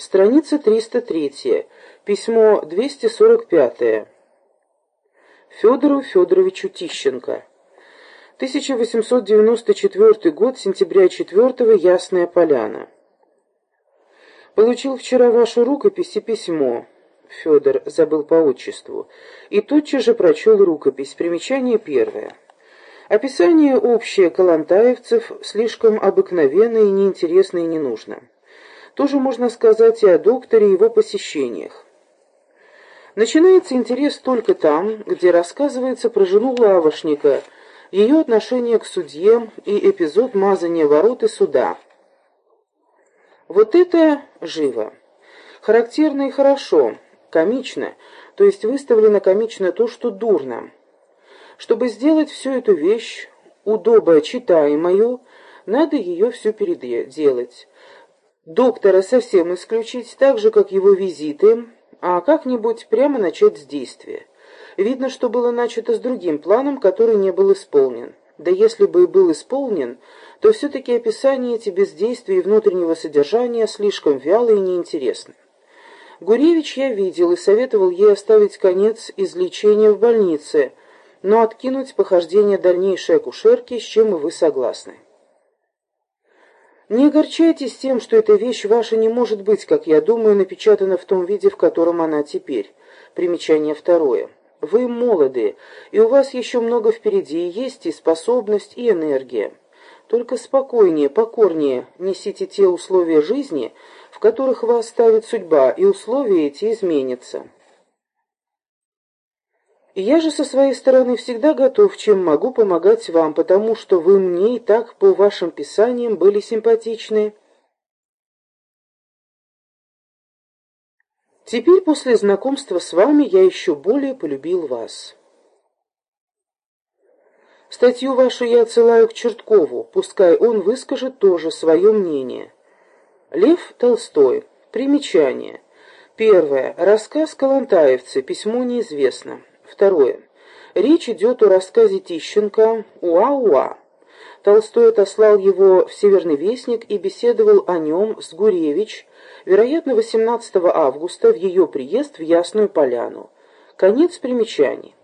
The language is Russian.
Страница 303. Письмо 245. Федору Федоровичу Тищенко. 1894 год, сентября 4 Ясная Поляна. Получил вчера вашу рукопись и письмо. Федор забыл по отчеству. И тотчас же прочел рукопись. Примечание первое. Описание общее калантаевцев слишком обыкновенное и неинтересно и не нужно. Тоже можно сказать и о докторе и его посещениях. Начинается интерес только там, где рассказывается про жену лавошника, ее отношение к судье и эпизод мазания ворот и суда. Вот это живо. Характерно и хорошо, комично, то есть выставлено комично то, что дурно. Чтобы сделать всю эту вещь, удобо читаемую, надо ее все переделать. Доктора совсем исключить, так же, как его визиты, а как-нибудь прямо начать с действия. Видно, что было начато с другим планом, который не был исполнен. Да если бы и был исполнен, то все-таки описание эти бездействия и внутреннего содержания слишком вяло и неинтересны. Гуревич я видел и советовал ей оставить конец излечения в больнице, но откинуть похождение дальнейшей акушерки, с чем и вы согласны. Не огорчайтесь тем, что эта вещь ваша не может быть, как я думаю, напечатана в том виде, в котором она теперь. Примечание второе. Вы молоды, и у вас еще много впереди, и есть и способность, и энергия. Только спокойнее, покорнее несите те условия жизни, в которых вас ставит судьба, и условия эти изменятся. Я же со своей стороны всегда готов, чем могу помогать вам, потому что вы мне и так по вашим писаниям были симпатичны. Теперь после знакомства с вами я еще более полюбил вас. Статью вашу я отсылаю к Черткову, пускай он выскажет тоже свое мнение. Лев Толстой. Примечание. Первое. Рассказ «Калантаевцы». Письмо неизвестно. Второе. Речь идет о рассказе Тищенко «Уа-Уа». Толстой отослал его в «Северный вестник» и беседовал о нем с Гуревич, вероятно, 18 августа в ее приезд в Ясную Поляну. Конец примечаний.